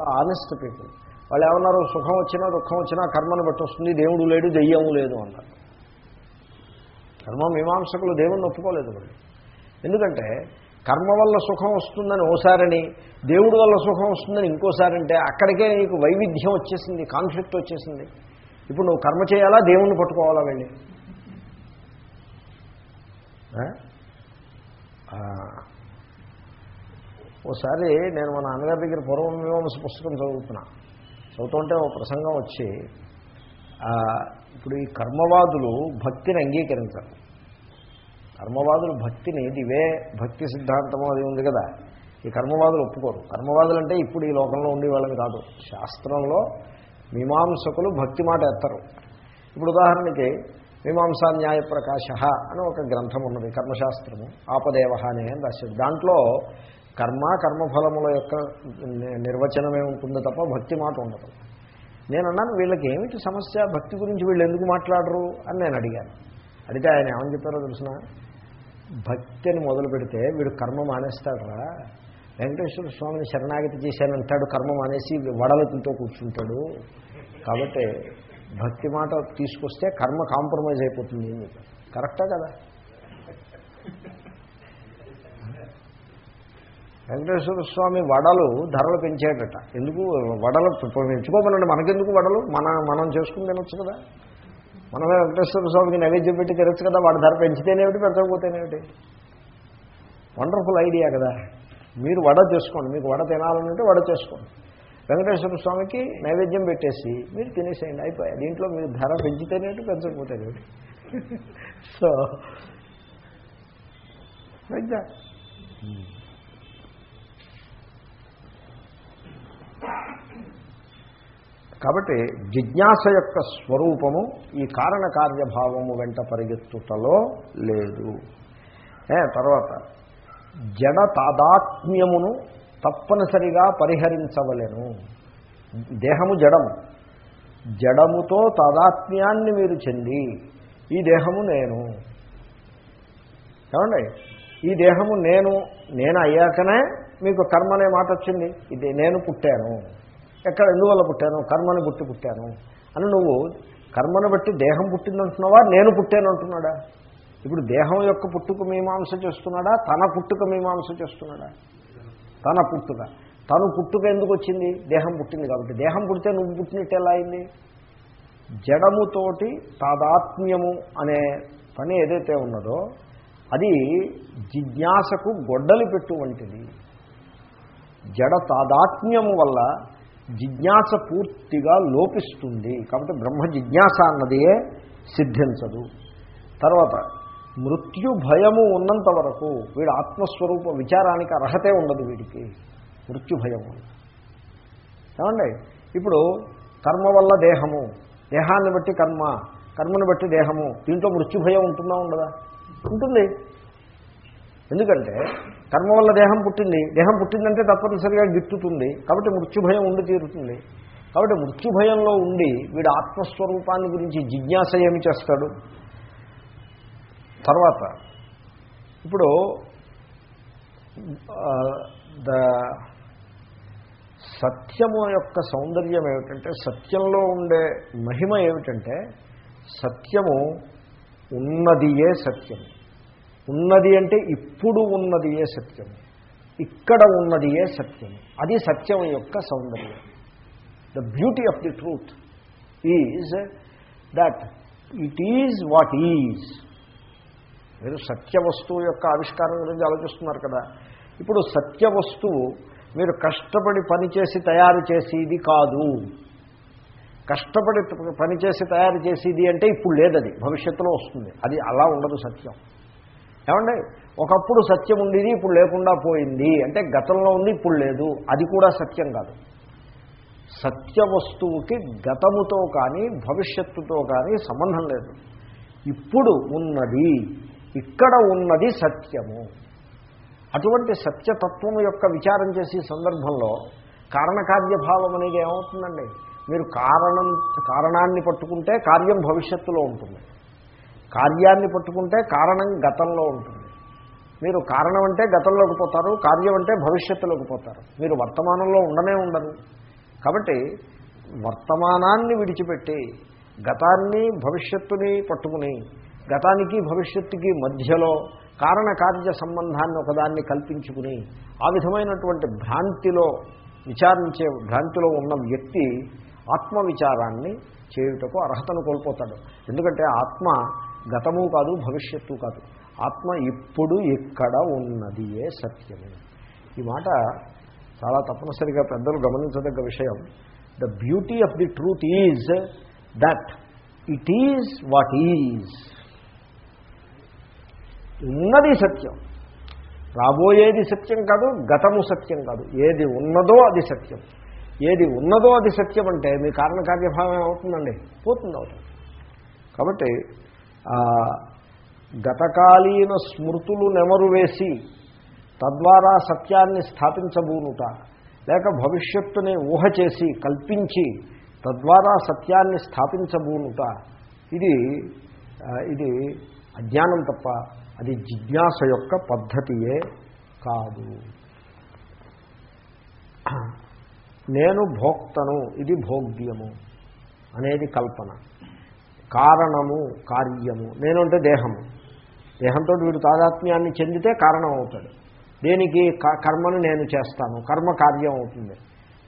Honest people వాళ్ళు ఏమన్నారు? సుఖం వచ్చినా దుఃఖం వచ్చినా కర్మను బట్టి వస్తుంది. దేవుడు లేడు దెయ్యము లేదు అన్నారు. కర్మ మీమాంసకులు దేవుణ్ణి ఒప్పుకోలేదు వాళ్ళు ఎందుకంటే కర్మ వల్ల సుఖం వస్తుందని ఓసారని దేవుడి వల్ల సుఖం వస్తుందని ఇంకోసారి అంటే అక్కడికే నీకు వైవిధ్యం వచ్చేసింది కాన్ఫ్లిక్ట్ వచ్చేసింది. ఇప్పుడు నువ్వు కర్మ చేయాలా దేవుణ్ణి పట్టుకోవాలా వెళ్ళి? ఓసారి నేను మా నాన్నగారి దగ్గర పూర్వం మీమాంస పుస్తకం చదువుతున్నా. చదువుతుంటే ఓ ప్రసంగం వచ్చి ఇప్పుడు ఈ కర్మవాదులు భక్తిని అంగీకరించరు. కర్మవాదులు భక్తిని ఇవే భక్తి సిద్ధాంతము అది ఉంది కదా. ఈ కర్మవాదులు ఒప్పుకోరు. కర్మవాదులు అంటే ఇప్పుడు ఈ లోకంలో ఉండే వాళ్ళని కాదు. శాస్త్రంలో మీమాంసకులు భక్తి మాట ఎత్తరు. ఇప్పుడు ఉదాహరణకి మీమాంసా న్యాయ ప్రకాశ అని ఒక గ్రంథం ఉన్నది కర్మశాస్త్రము. ఆపదేవ అనే అని రాశారు. దాంట్లో కర్మ కర్మఫలముల యొక్క నిర్వచనమే ఉంటుంది తప్ప భక్తి మాట ఉండదు. నేను అన్నాను వీళ్ళకి ఏమిటి సమస్య? భక్తి గురించి వీళ్ళు ఎందుకు మాట్లాడరు? అని నేను అడిగాను. అడిగితే ఆయన ఏమని చెప్పారో తెలిసిన? భక్తి అని మొదలు పెడితే వీడు కర్మ మానేస్తాడరా? వెంకటేశ్వర స్వామిని శరణాగతి చేశానంటాడు కర్మ మానేసి వడలు కూర్చుంటాడు. కాబట్టి భక్తి మాట తీసుకొస్తే కర్మ కాంప్రమైజ్ అయిపోతుంది కరెక్టా కదా? వెంకటేశ్వర స్వామి వడలు ధరలు పెంచేటట. ఎందుకు? వడలు పెంచుకోమనండి మనకెందుకు వడలు? మన మనం చేసుకుని తినొచ్చు కదా. మనమే వెంకటేశ్వర స్వామికి నైవేద్యం పెట్టి తినొచ్చు కదా. వాడి ధర పెంచితేనేమిటి పెంచకపోతేనేమిటి వండర్ఫుల్ ఐడియా కదా. మీరు వడ చేసుకోండి. మీకు వడ తినాలనుంటే వడ చేసుకోండి. వెంకటేశ్వర స్వామికి నైవేద్యం పెట్టేసి మీరు తినేసేయండి. అయిపోయాయి. దీంట్లో మీరు ధర పెంచితేనేమిటి పెంచకపోతేనేమిటి సో లైక్ దాట్ కాబట్టి జిజ్ఞాస యొక్క స్వరూపము ఈ కారణ కార్యభావము వెంట పరిగెత్తుటలో లేదు. తర్వాత జడ తాదాత్మ్యమును తప్పనిసరిగా పరిహరించవలెను. దేహము జడము. జడముతో తాదాత్మ్యాన్ని మీరు చెంది ఈ దేహము నేను. ఏమండి? ఈ దేహము నేను నేను అయ్యాకనే మీకు కర్మ అనే మాట వచ్చింది. ఇది నేను పుట్టాను. ఎక్కడ ఎందువల్ల పుట్టాను? కర్మని పుట్టి పుట్టాను. అని నువ్వు కర్మను బట్టి దేహం పుట్టిందంటున్నావా? నేను పుట్టాను అంటున్నాడా? ఇప్పుడు దేహం యొక్క పుట్టుక మీమాంస చేస్తున్నాడా? తన పుట్టుక మీమాంస చేస్తున్నాడా? తన పుట్టుక. తను పుట్టుక ఎందుకు వచ్చింది? దేహం పుట్టింది కాబట్టి. దేహం పుడితే నువ్వు పుట్టినట్టు ఎలా అయింది? జడముతోటి తాదాత్మ్యము అనే పని ఏదైతే ఉన్నదో అది జిజ్ఞాసకు గొడ్డలి పెట్టు వంటిది. జడ తాదాత్మ్యము వల్ల జిజ్ఞాస పూర్తిగా లోపిస్తుంది. కాబట్టి బ్రహ్మ జిజ్ఞాస అన్నదియే సిద్ధించదు. తర్వాత మృత్యు భయము ఉన్నంత వరకు వీడు ఆత్మస్వరూప విచారానికి అర్హతే ఉండదు వీడికి. మృత్యు భయం ఏమండి? ఇప్పుడు కర్మ వల్ల దేహము. దేహాన్ని బట్టి కర్మ కర్మను బట్టి దేహము. దీంట్లో మృత్యు భయం ఉంటుందా ఉండదా? ఉంటుంది. ఎందుకంటే కర్మ వల్ల దేహం పుట్టింది. దేహం పుట్టిందంటే తప్పనిసరిగా గిట్టుతుంది కాబట్టి మృత్యుభయం ఉండి తీరుతుంది. కాబట్టి మృత్యుభయంలో ఉండి వీడు ఆత్మస్వరూపాన్ని గురించి జిజ్ఞాస ఏమి చేస్తాడు? తర్వాత ఇప్పుడు ద సత్యము యొక్క సౌందర్యం ఏమిటంటే సత్యంలో ఉండే మహిమ ఏమిటంటే సత్యము ఉన్నదియే సత్యం. ఉన్నది అంటే ఇప్పుడు ఉన్నదియే సత్యం. ఇక్కడ ఉన్నదియే సత్యం. అది సత్యం యొక్క సౌందర్యం. The beauty of the truth is that it is what is మీరు సత్య వస్తువు యొక్క ఆవిష్కారం గురించి ఆలోచిస్తున్నారు కదా. ఇప్పుడు సత్య వస్తువు మీరు కష్టపడి పనిచేసి తయారు చేసేది కాదు. కష్టపడి పనిచేసి తయారు చేసేది అంటే ఇప్పుడు లేదది భవిష్యత్తులో వస్తుంది. అది అలా ఉండదు సత్యం. ఏమండి? ఒకప్పుడు సత్యం ఉండేది ఇప్పుడు లేకుండా పోయింది. అంటే గతంలో ఉంది ఇప్పుడు లేదు. అది కూడా సత్యం కాదు. సత్య వస్తువుకి గతముతో కానీ భవిష్యత్తుతో కానీ సంబంధం లేదు. ఇప్పుడు ఉన్నది ఇక్కడ ఉన్నది సత్యము. అటువంటి సత్యతత్వము యొక్క విచారం చేసే సందర్భంలో కారణకార్యభావం అనేది ఏమవుతుందండి? మీరు కారణం కారణాన్ని పట్టుకుంటే కార్యం భవిష్యత్తులో ఉంటుంది. కార్యాన్ని పట్టుకుంటే కారణం గతంలో ఉంటుంది. మీరు కారణం అంటే గతంలోకి పోతారు కార్యం అంటే భవిష్యత్తులోకి పోతారు. మీరు వర్తమానంలో ఉండనే ఉండరు. కాబట్టి వర్తమానాన్ని విడిచిపెట్టి గతాన్ని భవిష్యత్తుని పట్టుకుని గతానికి భవిష్యత్తుకి మధ్యలో కారణకార్య సంబంధాన్ని ఒకదాన్ని కల్పించుకుని ఆ విధమైనటువంటి భ్రాంతిలో విచారించే భ్రాంతిలో ఉన్న వ్యక్తి ఆత్మ విచారాన్ని చేయుటకు అర్హతను కోల్పోతాడు. ఎందుకంటే ఆత్మ గతము కాదు భవిష్యత్తు కాదు. ఆత్మ ఇప్పుడు ఇక్కడ ఉన్నదియే సత్యమే. ఈ మాట చాలా తప్పనిసరిగా పెద్దలు గమనించదగ్గ విషయం. The beauty of the truth is that it is what is ఉన్నది సత్యం. రాబోయేది సత్యం కాదు గతము సత్యం కాదు. ఏది ఉన్నదో అది సత్యం. ఏది ఉన్నదో అది సత్యం అంటే మీ కారణకార్యభావం ఏమవుతుందండి? పోతుంది అవుతుంది. కాబట్టి గతకాలీన స్మృతులు నెమరు వేసి తద్వారా సత్యాన్ని స్థాపించబూనుట లేక భవిష్యత్తుని ఊహ చేసి కల్పించి తద్వారా సత్యాన్ని స్థాపించబూనుట ఇది ఇది అజ్ఞానం తప్ప అది జిజ్ఞాస యొక్క పద్ధతియే కాదు. నేను భోక్తను ఇది భోగ్యము అనేది కల్పన. కారణము కార్యము. నేను అంటే దేహము. దేహంతో వీడు తాదాత్మ్యాన్ని చెందితే కారణం అవుతాడు దేనికి క- కర్మను నేను చేస్తాను. కర్మ కార్యం అవుతుంది.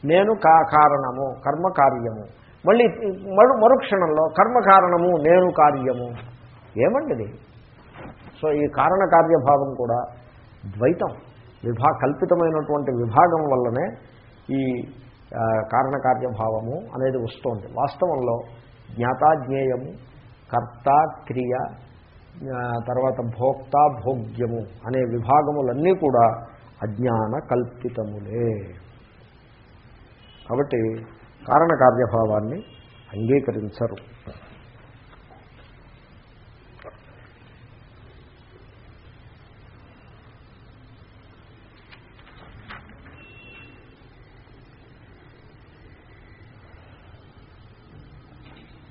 నేను కా కారణము కర్మ కార్యము. మళ్ళీ మరు మరుక్షణంలో కర్మ కారణము నేను కార్యము. ఏమండిది? సో ఈ కారణ కార్యభావం కూడా ద్వైతం. విభా కల్పితమైనటువంటి విభాగం వల్లనే ఈ కారణకార్యభావము అనేది వస్తోంది. వాస్తవంలో జ్ఞాతాజ్ఞేయము కర్త క్రియ తర్వాత భోక్త భోగ్యము అనే విభాగములన్నీ కూడా అజ్ఞాన కల్పితములే. కాబట్టి కారణకార్యభావాన్ని అంగీకరించరు.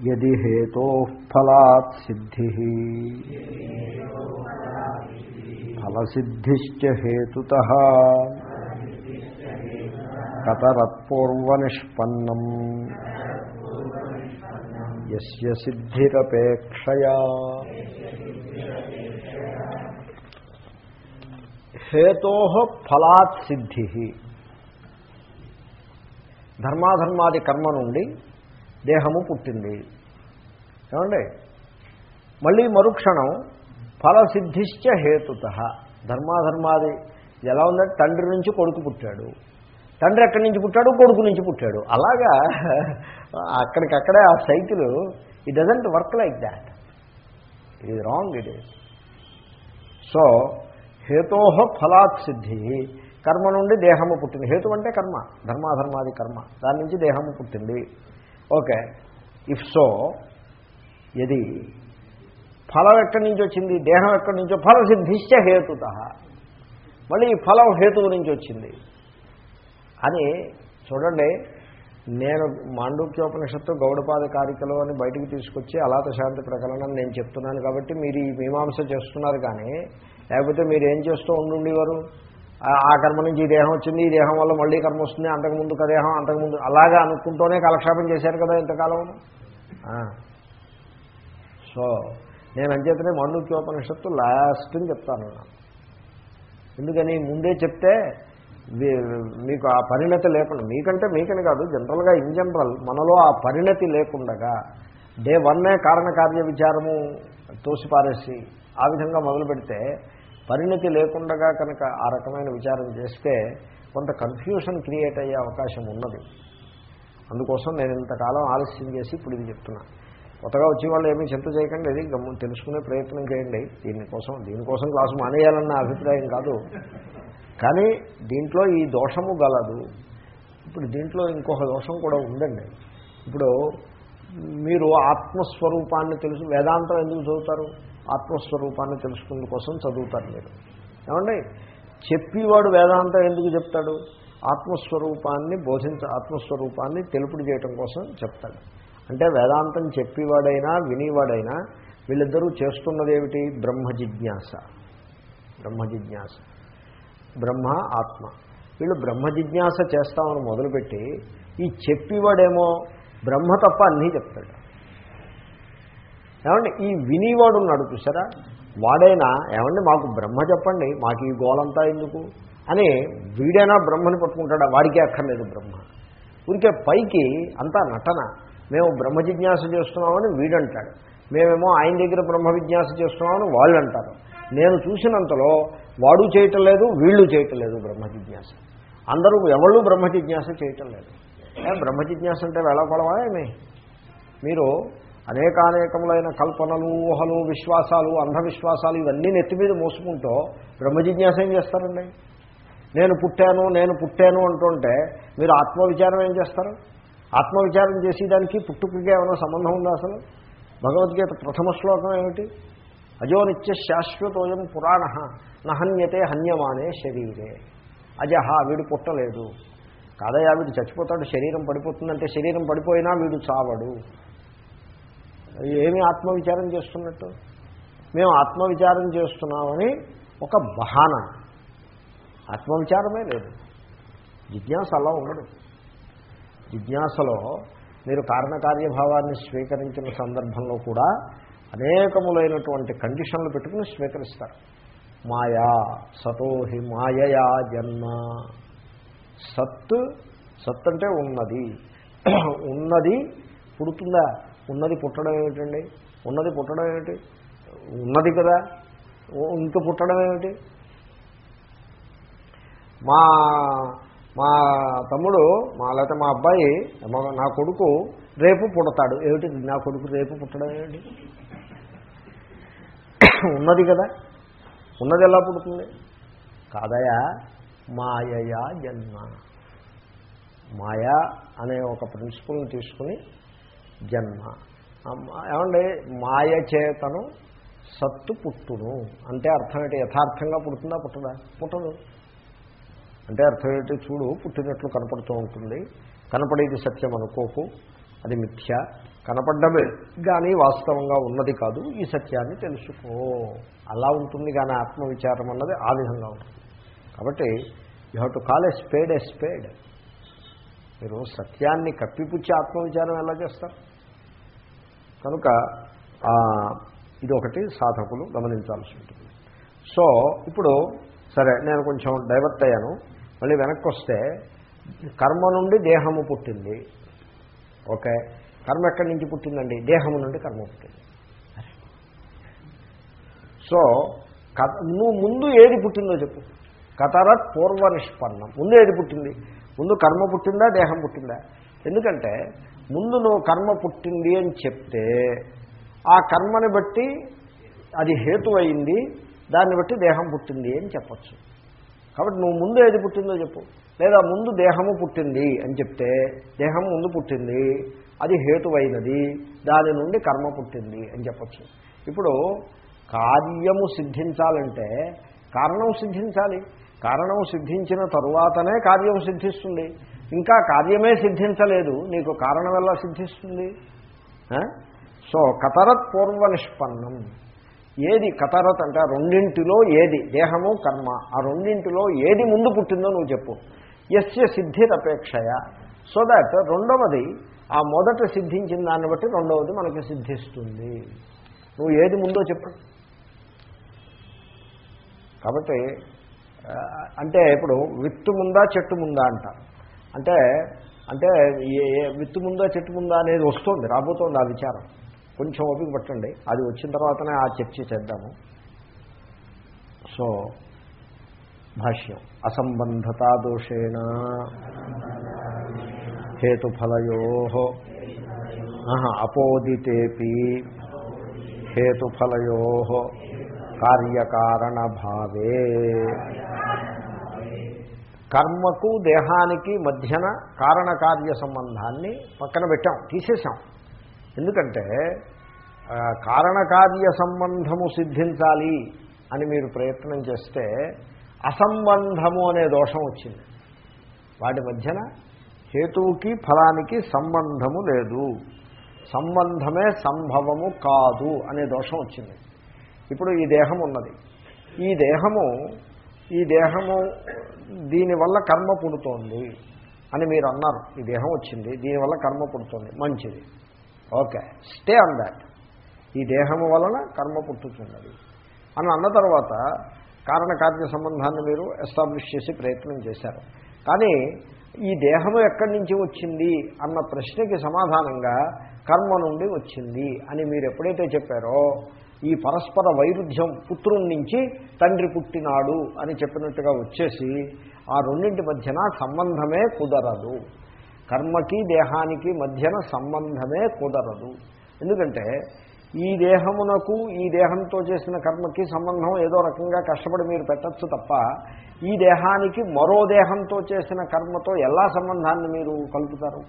యది హేతో ఫలాత్ సిద్ధి ఫలసిద్ధిశ్చ హేతుత కతరత్పూర్వనిష్పన్నం యస్య సిద్ధిరపేక్షయా హేతో ఫలాత్ సిద్ధి ధర్మాధర్మాది కర్మ నుండి దేహము పుట్టింది. ఏమండి? మళ్ళీ మరుక్షణం ఫలసిద్ధిశ్చ హేతుత. ధర్మాధర్మాది ఎలా ఉందంటే తండ్రి నుంచి కొడుకు పుట్టాడు. తండ్రి ఎక్కడి నుంచి పుట్టాడు? కొడుకు నుంచి పుట్టాడు. అలాగా అక్కడికక్కడే ఆ cycle it doesn't work like that it is wrong it is so హేతో ఫలాత్ సిద్ధి. కర్మ నుండి దేహము పుట్టింది. హేతు అంటే కర్మ ధర్మాధర్మాది కర్మ. దాని నుంచి దేహము పుట్టింది. ఓకే. ఇఫ్ సో ఇది ఫలం ఎక్కడి నుంచి వచ్చింది? దేహం ఎక్కడి నుంచో? ఫలసిద్ధిష్ట హేతుత. మళ్ళీ ఈ ఫలం హేతువు నుంచి వచ్చింది. అని చూడండి నేను మాండూక్యోపనిషత్తు గౌడపాద కారికలు అని బయటికి తీసుకొచ్చి అలాత శాంతి ప్రకరణం నేను చెప్తున్నాను కాబట్టి మీరు ఈ మీమాంస చేస్తున్నారు కానీ లేకపోతే మీరు ఏం చేస్తూ ఉండుండేవారు? ఆ- కర్మ నుంచి ఈ దేహం వచ్చింది ఈ దేహం వల్ల మళ్ళీ కర్మ వస్తుంది అంతకుముందు కదేహం దేహం అంతకుముందు అలాగా అనుకుంటూనే కాలక్షేపం చేశారు కదా ఇంతకాలం. సో నేను అంచేతనే మాండూక్యోపనిషత్తు లాస్ట్ అని చెప్తాను. ఎందుకని? ముందే చెప్తే మీకు ఆ పరిణతి లేకుండా మీకంటే మీకని కాదు జనరల్గా ఇన్ జనరల్ మనలో ఆ పరిణతి లేకుండగా డే వన్నే కారణకార్య విచారము తోసిపారేసి ఆ విధంగా మొదలు పెడితే పరిణతి లేకుండా కనుక ఆ రకమైన విచారం చేస్తే కొంత కన్ఫ్యూషన్ క్రియేట్ అయ్యే అవకాశం ఉన్నది. అందుకోసం నేను ఇంతకాలం ఆలస్యం చేసి ఇప్పుడు ఇది చెప్తున్నా. కొత్తగా వచ్చే వాళ్ళు ఏమీ చింత చేయకండి ఇది గమ్ము తెలుసుకునే ప్రయత్నం చేయండి. దీనికోసం దీనికోసం క్లాసు మానేయాలన్న అభిప్రాయం కాదు. కానీ దీంట్లో ఈ దోషము గలదు. ఇప్పుడు దీంట్లో ఇంకొక దోషం కూడా ఉందండి. ఇప్పుడు మీరు ఆత్మస్వరూపాన్ని తెలుసు వేదాంతం ఎందుకు చదువుతారు? ఆత్మస్వరూపాన్ని తెలుసుకునే కోసం చదువుతారు మీరు. ఏమండి? చెప్పేవాడు వేదాంతం ఎందుకు చెప్తాడు? ఆత్మస్వరూపాన్ని బోధించ ఆత్మస్వరూపాన్ని తెలుపుడు చేయటం కోసం చెప్తాడు. అంటే వేదాంతం చెప్పేవాడైనా వినేవాడైనా వీళ్ళిద్దరూ చేస్తున్నదేమిటి? బ్రహ్మ జిజ్ఞాస. బ్రహ్మ జిజ్ఞాస. బ్రహ్మ ఆత్మ. వీళ్ళు బ్రహ్మ జిజ్ఞాస చేస్తామని మొదలుపెట్టి ఈ చెప్పేవాడేమో బ్రహ్మ తప్ప అన్నీ చెప్తాడు. ఏమండి ఈ వినివాడు ఉన్నాడు చూసారా వాడైనా ఏమండి మాకు బ్రహ్మ చెప్పండి మాకు ఈ గోలంతా ఎందుకు? అని వీడైనా బ్రహ్మని పట్టుకుంటాడా? వాడికే అక్కర్లేదు బ్రహ్మ. ఊరికే పైకి అంతా నటన. మేము బ్రహ్మ జిజ్ఞాస చేస్తున్నామని వీడంటాడు. మేమేమో ఆయన దగ్గర బ్రహ్మ విజ్ఞాస చేస్తున్నామని వాళ్ళు అంటారు నేను చూసినంతలో వాడు చేయటం లేదు వీళ్ళు చేయటం లేదు బ్రహ్మ జిజ్ఞాస. అందరూ ఎవళ్ళు బ్రహ్మ జిజ్ఞాస చేయటం లేదు? బ్రహ్మ జిజ్ఞాస అంటే వెళ్ళకూడవా ఏమి? మీరు అనేకానేకములైన కల్పనలు ఊహలు విశ్వాసాలు అంధవిశ్వాసాలు ఇవన్నీ నెత్తి మీద మోసుకుంటూ బ్రహ్మ జిజ్ఞాస ఏం చేస్తారండి? నేను పుట్టాను నేను పుట్టాను అంటుంటే మీరు ఆత్మవిచారం ఏం చేస్తారు? ఆత్మవిచారం చేసేదానికి పుట్టుకకి ఏమైనా సంబంధం ఉందా అసలు? భగవద్గీత ప్రథమ శ్లోకం ఏమిటి? అజో నిత్య శాశ్వతోయం పురాణ నహన్యతే హన్యమానే శరీరే. అజహ వీడు పుట్టలేదు. కాదయా వీడు చచ్చిపోతాడు శరీరం పడిపోతుందంటే శరీరం పడిపోయినా వీడు చావడు. ఏమి ఆత్మవిచారం చేస్తున్నట్టు? మేము ఆత్మవిచారం చేస్తున్నామని ఒక బహాన. ఆత్మవిచారమే లేదు. జిజ్ఞాస అలా ఉండదు. జిజ్ఞాసలో మీరు కారణకార్యభావాన్ని స్వీకరించిన సందర్భంలో కూడా అనేకములైనటువంటి కండిషన్లు పెట్టుకుని స్వీకరిస్తారు. మాయా సతోహి మాయయా జన్మ. సత్ సత్ అంటే ఉన్నది. ఉన్నది పుడుతుందా? ఉన్నది పుట్టడం ఏమిటండి? ఉన్నది పుట్టడం ఏమిటి? ఉన్నది కదా. ఇంక పుట్టడం ఏమిటి? మా మా తమ్ముడు మా లేకపోతే మా అబ్బాయి నా కొడుకు రేపు పుడతాడు. ఏమిటి నా కొడుకు రేపు పుట్టడం ఏమిటి? ఉన్నది కదా. ఉన్నది ఎలా పుడుతుంది? కాదయా మాయయా జన్మ. మాయా అనే ఒక ప్రిన్సిపల్ని తీసుకుని జన్మ. ఏమండి? మాయ చేతను సత్తు పుట్టును. అంటే అర్థం ఏంటి? యథార్థంగా పుడుతుందా పుట్టదా? పుట్టదు. అంటే అర్థం ఏంటి? చూడు పుట్టినట్లు కనపడుతూ ఉంటుంది. కనపడేది సత్యం అనుకోకు. అది మిథ్య. కనపడ్డమే కానీ వాస్తవంగా ఉన్నది కాదు. ఈ సత్యాన్ని తెలుసుకో. అలా ఉంటుంది కానీ ఆత్మవిచారం అన్నది ఆ విధంగా ఉంటుంది. కాబట్టి you have to call a spade a spade మీరు సత్యాన్ని కప్పిపుచ్చి ఆత్మవిచారం ఎలా చేస్తారు? కనుక ఇది ఒకటి సాధకులు గమనించాల్సి ఉంటుంది. సో ఇప్పుడు సరే నేను కొంచెం డైవర్ట్ అయ్యాను. మళ్ళీ వెనక్కి వస్తే కర్మ నుండి దేహము పుట్టింది. ఓకే? కర్మ ఎక్కడి నుంచి పుట్టిందండి? దేహము నుండి కర్మ పుట్టింది. సో కథ నువ్వు ముందు ఏది పుట్టిందో చెప్పు. కథరత్ పూర్వ నిష్పన్నం. ముందు ఏది పుట్టింది? ముందు కర్మ పుట్టిందా? దేహం పుట్టిందా? ఎందుకంటే ముందు నువ్వు కర్మ పుట్టింది అని చెప్తే ఆ కర్మని బట్టి అది హేతు అయింది దాన్ని బట్టి దేహం పుట్టింది అని చెప్పచ్చు. కాబట్టి నువ్వు ముందు ఏది పుట్టిందో చెప్పు. లేదా ముందు దేహము పుట్టింది అని చెప్తే దేహం ముందు పుట్టింది అది హేతువైనది దాని నుండి కర్మ పుట్టింది అని చెప్పచ్చు. ఇప్పుడు కార్యము సిద్ధించాలంటే కారణం సిద్ధించాలి. కారణం సిద్ధించిన తరువాతనే కార్యం సిద్ధిస్తుంది. ఇంకా కార్యమే సిద్ధించలేదు. నీకు కారణం ఎలా సిద్ధిస్తుంది? సో కతరత్ పూర్వ నిష్పన్నం. ఏది కతరత్ అంటే రెండింటిలో ఏది? దేహము కర్మ. ఆ రెండింటిలో ఏది ముందు పుట్టిందో నువ్వు చెప్పు. ఎస్య సిద్ధిరపేక్షయ. సో దట్ రెండవది ఆ మొదట సిద్ధించిన దాన్ని బట్టి రెండవది మనకి సిద్ధిస్తుంది. నువ్వు ఏది ముందో చెప్పు. కాబట్టి అంటే ఇప్పుడు విత్తు ముందా చెట్టు ముందా అంట అంటే అంటే ఏ విత్తు ముందా చెట్టు ముందా అనేది వస్తుంది రాబోతోంది ఆ విచారం. కొంచెం ఓపిక పట్టండి. అది వచ్చిన తర్వాతనే ఆ చర్చ చేద్దాము. సో భాష్యం. అసంబంధతా దోషేణ హేతుఫలయో. అపోదితేపి హేతుఫలయో. కార్యకారణభావే. కర్మకు దేహానికి మధ్యన కారణకార్య సంబంధాన్ని పక్కన పెట్టాం తీసేసాం ఎందుకంటే కారణకార్య సంబంధము సిద్ధించాలి అని మీరు ప్రయత్నం చేస్తే అసంబంధము అనే దోషం వచ్చింది. వాటి మధ్యన హేతువుకి ఫలానికి సంబంధము లేదు. సంబంధమే సంభవము కాదు అనే దోషం వచ్చింది. ఇప్పుడు ఈ దేహం ఉన్నది. ఈ దేహము ఈ దేహము దీనివల్ల కర్మ పుడుతోంది అని మీరు అన్నారు. ఈ దేహం వచ్చింది దీనివల్ల కర్మ పుడుతుంది. మంచిది. ఓకే. Stay on that. ఈ దేహము వలన కర్మ పుట్టుతున్నది. అని అన్న తర్వాత కారణకార్య సంబంధాన్ని మీరు ఎస్టాబ్లిష్ చేసి ప్రయత్నం చేశారు. కానీ ఈ దేహము ఎక్కడి నుంచి వచ్చింది అన్న ప్రశ్నకి సమాధానంగా కర్మ నుండి వచ్చింది అని మీరు ఎప్పుడైతే చెప్పారో ఈ పరస్పర వైరుధ్యం పుత్రుడి నుంచి తండ్రి పుట్టినాడు అని చెప్పినట్టుగా వచ్చేసి ఆ రెండింటి మధ్యన సంబంధమే కుదరదు. కర్మకి దేహానికి మధ్యన సంబంధమే కుదరదు. ఎందుకంటే ఈ దేహమునకు ఈ దేహంతో చేసిన కర్మకి సంబంధం ఏదో రకంగా కష్టపడి మీరు పెట్టచ్చు తప్ప ఈ దేహానికి మరో దేహంతో చేసిన కర్మతో ఎలా సంబంధాన్ని మీరు కలుపుతారు?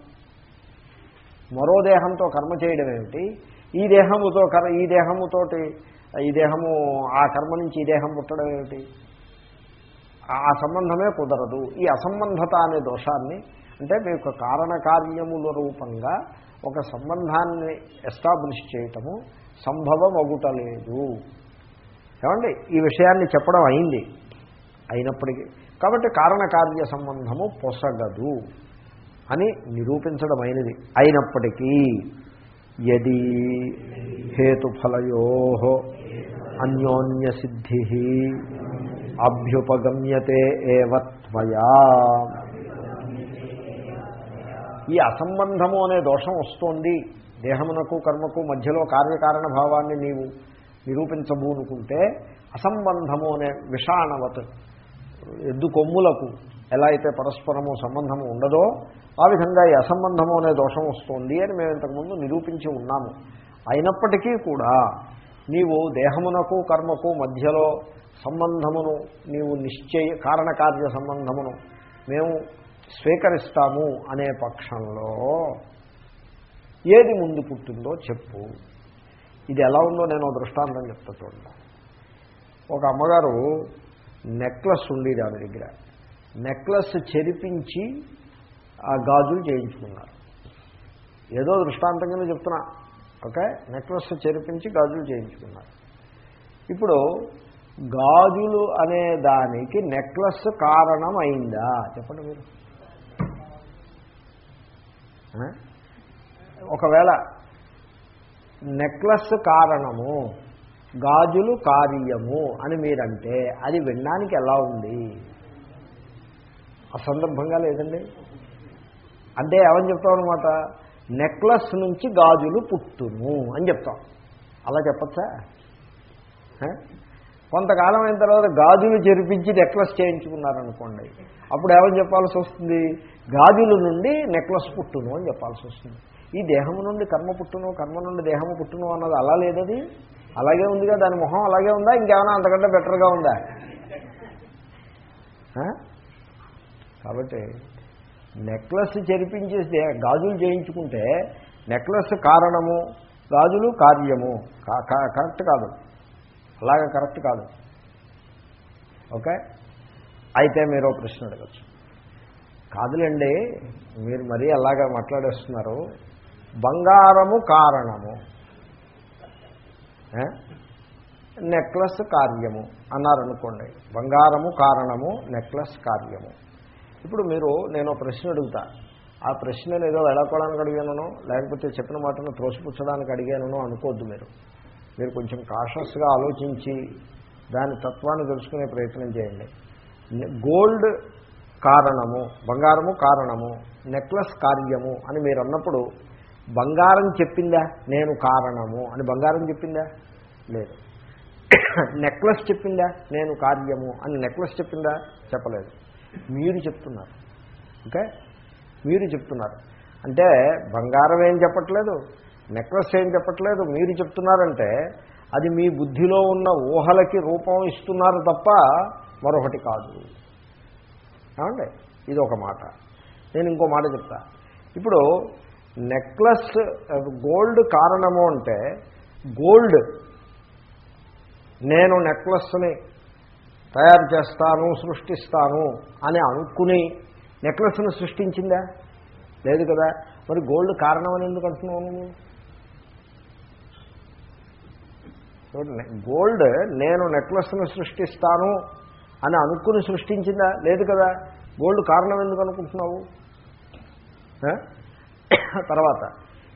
మరో దేహంతో కర్మ చేయడం ఏమిటి? ఈ దేహముతో కర ఈ దేహముతోటి ఈ దేహము ఆ కర్మ నుంచి ఈ దేహం పుట్టడం ఏమిటి? ఆ సంబంధమే కుదరదు. ఈ అసంబంధత అనే దోషాన్ని అంటే మీకు కారణకార్యముల రూపంగా ఒక సంబంధాన్ని ఎస్టాబ్లిష్ చేయటము సంభవం అగుటలేదు ఏమండి? ఈ విషయాన్ని చెప్పడం అయింది. అయినప్పటికీ. కాబట్టి కారణకార్య సంబంధము పొసగదు అని నిరూపించడం అయినది. అయినప్పటికీ యది హేతుఫలయో అన్యోన్య సిద్ధి అభ్యుపగమ్యతే ఏవత్వయా ఈ అసంబంధము అనే దోషం వస్తోంది. దేహమునకు కర్మకు మధ్యలో కార్యకారణ భావాన్ని నీవు నిరూపించబూనుకుంటే అసంబంధము అనే విషాణవత్ ఎద్దు కొమ్ములకు ఎలా అయితే పరస్పరము సంబంధము ఉండదో ఆ విధంగా ఈ అసంబంధము అనే దోషం వస్తుంది అని మేము ఇంతకుముందు నిరూపించి ఉన్నాము. అయినప్పటికీ కూడా నీవు దేహమునకు కర్మకు మధ్యలో సంబంధమును నీవు నిశ్చయ కారణకార్య సంబంధమును మేము స్వీకరిస్తాము అనే పక్షంలో ఏది ముందు పుట్టిందో చెప్పు. ఇది ఎలా ఉందో నేను దృష్టాంతం చెప్తా చూడండి. ఒక అమ్మగారు నెక్లెస్ ఉండేది ఆమె దగ్గర. నెక్లెస్ చెరిపించి ఆ గాజులు చేయించుకున్నారు. ఏదో దృష్టాంతం కింద చెప్తున్నా. ఓకే? నెక్లెస్ చేర్పించి గాజులు చేయించుకున్నారు. ఇప్పుడు గాజులు అనే దానికి నెక్లెస్ కారణం అయిందా చెప్పండి మీరు. ఒకవేళ నెక్లెస్ కారణము గాజులు కార్యము అని మీరంటే అది వినడానికి ఎలా ఉంది? అసందర్భంగా లేదండి. అంటే ఏమని చెప్తాం అనమాట నెక్లెస్ నుంచి గాజులు పుట్టును అని చెప్తాం అలా చెప్పచ్చా? కొంతకాలం అయిన తర్వాత గాజులు చెరిపించి నెక్లెస్ చేయించుకున్నారనుకోండి. అప్పుడు ఏమని చెప్పాల్సి వస్తుంది? గాజుల నుండి నెక్లెస్ పుట్టును అని చెప్పాల్సి వస్తుంది. ఈ దేహము నుండి కర్మ పుట్టును కర్మ నుండి దేహము పుట్టును అన్నది అలా లేదది? అలాగే ఉందిగా? దాని మొహం అలాగే ఉందా? ఇంకేమైనా అంతకంటే బెటర్గా ఉందా? కాబట్టి నెక్లెస్ చెరిపించేసి గాజులు చేయించుకుంటే నెక్లెస్ కారణము గాజులు కార్యము. కరెక్ట్ కాదు. అలాగే కరెక్ట్ కాదు. ఓకే? అయితే మీరు ప్రశ్న అడగచ్చు. కాదులండి మీరు మరీ అలాగా మాట్లాడేస్తున్నారు. బంగారము కారణము. నెక్లెస్ కార్యము అన్నారనుకోండి. బంగారము కారణము నెక్లెస్ కార్యము. ఇప్పుడు మీరు నేను ప్రశ్న అడుగుతా. ఆ ప్రశ్నను ఏదో వెళ్ళకోవడానికి అడిగానో లేకపోతే చెప్పిన మాటను త్రోసిపుచ్చడానికి అడిగానో అనుకోవద్దు మీరు. మీరు కొంచెం కాషస్గా ఆలోచించి దాని తత్వాన్ని తెలుసుకునే ప్రయత్నం చేయండి. గోల్డ్ కారణము బంగారము కారణము నెక్లెస్ కార్యము అని మీరు అన్నప్పుడు బంగారం చెప్పిందా? నేను కారణము అని బంగారం చెప్పిందా? లేదు. నెక్లెస్ చెప్పిందా? నేను కార్యము అని నెక్లెస్ చెప్పిందా? చెప్పలేదు. మీరు చెప్తున్నారు. ఓకే? మీరు చెప్తున్నారు. అంటే బంగారం ఏం చెప్పట్లేదు నెక్లెస్ ఏం చెప్పట్లేదు మీరు చెప్తున్నారంటే అది మీ బుద్ధిలో ఉన్న ఊహలకి రూపం ఇస్తున్నారు తప్ప మరొకటి కాదు. ఏమండి? ఇది ఒక మాట. నేను ఇంకో మాట చెప్తా. ఇప్పుడు నెక్లెస్ గోల్డ్ కారణము అంటే గోల్డ్ నేను నెక్లెస్ని తయారు చేస్తాను సృష్టిస్తాను అని అనుకుని నెక్లెస్ను సృష్టించిందా? లేదు కదా. మరి గోల్డ్ కారణం అని ఎందుకు అంటున్నావు నువ్వు? గోల్డ్ నేను నెక్లెస్ను సృష్టిస్తాను అని అనుకుని సృష్టించిందా? లేదు కదా. గోల్డ్ కారణం ఎందుకు అనుకుంటున్నావు? తర్వాత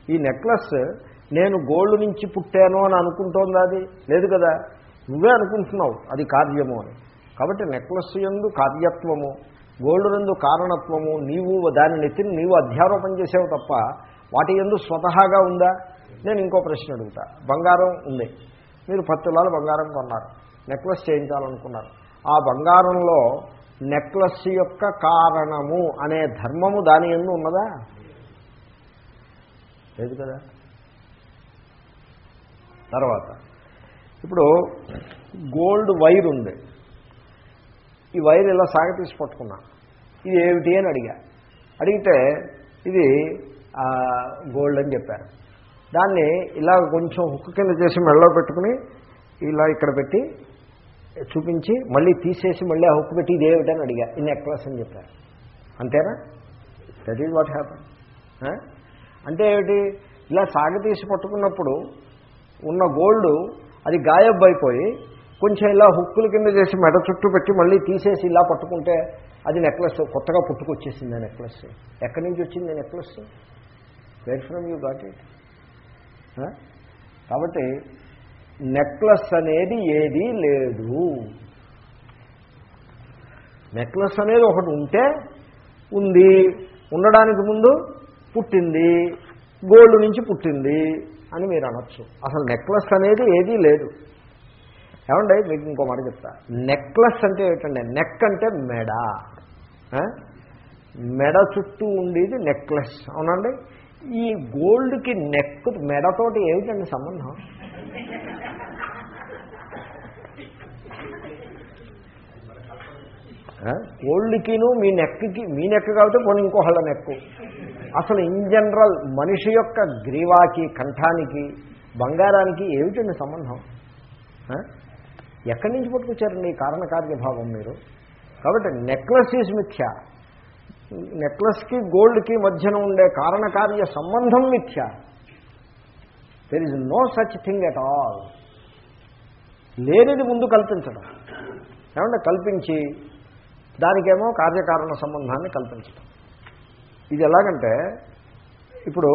ఈ నెక్లెస్ నేను గోల్డ్ నుంచి పుట్టాను అని అనుకుంటోందా అది? లేదు కదా. నువ్వే అనుకుంటున్నావు అది కార్యము అని. కాబట్టి నెక్లెస్ ఎందు కార్యత్వము గోల్డ్ ఎందు కారణత్వము నీవు దాని నెత్తిని నీవు అధ్యారోపణ చేసావు తప్ప వాటి ఎందు స్వతహాగా ఉందా? నేను ఇంకో ప్రశ్న అడుగుతా. బంగారం ఉంది. మీరు పత్తులాలు బంగారం కొన్నారు. నెక్లెస్ చేయించాలనుకున్నారు. ఆ బంగారంలో నెక్లెస్ యొక్క కారణము అనే ధర్మము దాని ఎందు ఉన్నదా? లేదు కదా? తర్వాత ఇప్పుడు గోల్డ్ వైర్ ఉంది. ఈ వైర్ ఇలా సాగతీసి పట్టుకున్నా. ఇది ఏమిటి అని అడిగా. అడిగితే ఇది ఆ, గోల్డ్ అని చెప్పారు. దాన్ని ఇలా కొంచెం హుక్ కింద చేసి మెడలో పెట్టుకుని ఇలా ఇక్కడ పెట్టి చూపించి మళ్ళీ తీసేసి మళ్ళీ ఆ హుక్ పెట్టి ఇది ఏమిటని అడిగా. ఈ నెక్లెస్ అని చెప్పారు. అంతేనా? దట్ ఈజ్ వాట్ హ్యాపన్ అంటే ఏమిటి? ఇలా సాగతీసి పట్టుకున్నప్పుడు ఉన్న గోల్డ్ అది గాయబ్ అయిపోయి కొంచెం ఇలా హుక్కుల కింద చేసి మెడ చుట్టూ పెట్టి మళ్ళీ తీసేసి ఇలా పట్టుకుంటే అది నెక్లెస్ కొత్తగా పుట్టుకొచ్చేసింది ఆ నెక్లెస్. ఎక్కడి నుంచి వచ్చింది necklace? Where from you got it కాబట్టి నెక్లెస్ అనేది ఏదీ లేదు. నెక్లెస్ అనేది ఒకటి ఉంటే ఉంది. ఉండడానికి ముందు పుట్టింది. గోల్డ్ నుంచి పుట్టింది అని మీరు అనొచ్చు. అసలు నెక్లెస్ అనేది ఏదీ లేదు. ఏమండి? మీకు ఇంకో మాట చెప్తా. నెక్లెస్ అంటే ఏంటండి నెక్ అంటే మెడ. మెడ చుట్టూ ఉండేది నెక్లెస్. అవునండి? ఈ గోల్డ్కి నెక్ మెడతోటి ఏమిటండి సంబంధం? గోల్డ్కిను మీ నెక్కి మీ నెక్ కాబట్టి కొన్ని ఇంకోహళ్ళ నెక్కు. అసలు ఇన్ జనరల్ మనిషి యొక్క గ్రీవాకి కంఠానికి బంగారానికి ఏమిటండి సంబంధం? ఎక్కడి నుంచి పట్టుకొచ్చారండి ఈ కారణకార్యభావం మీరు? కాబట్టి నెక్లెస్ ఈజ్ మిథ్య. నెక్లెస్కి గోల్డ్కి మధ్యన ఉండే కారణకార్య సంబంధం మిథ్య. There is no such thing at all లేనిది ముందు కల్పించడం. ఏమంటే కల్పించి దానికేమో కార్యకారణ సంబంధాన్ని కల్పించడం. ఇది ఎలాగంటే ఇప్పుడు